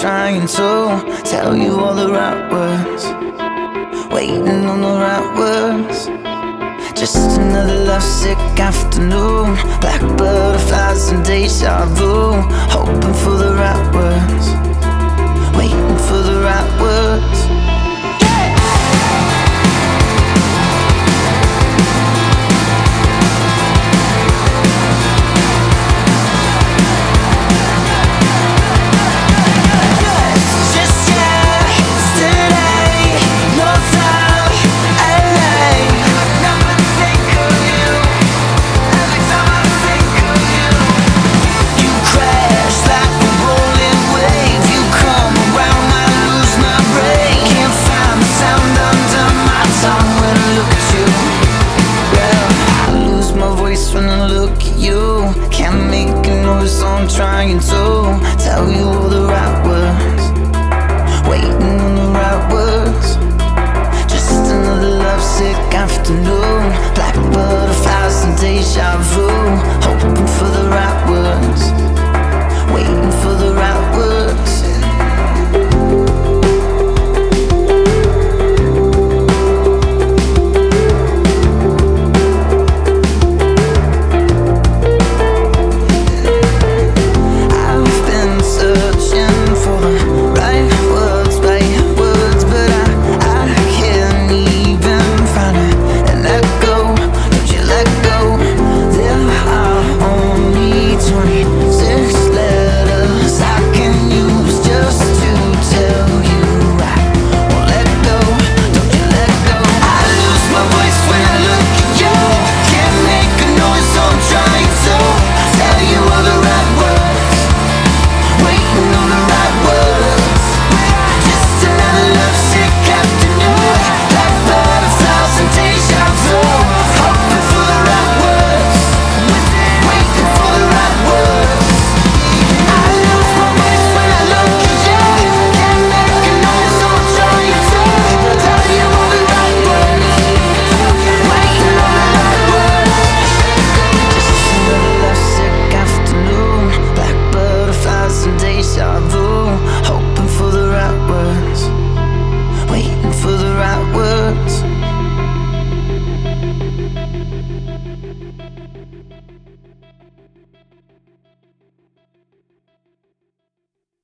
trying to tell you all the right words. Waiting on the right words. Just another lovesick afternoon. Black butterflies and deja vu. Hoping for the right words. Waiting for the right words. Trying to tell you all the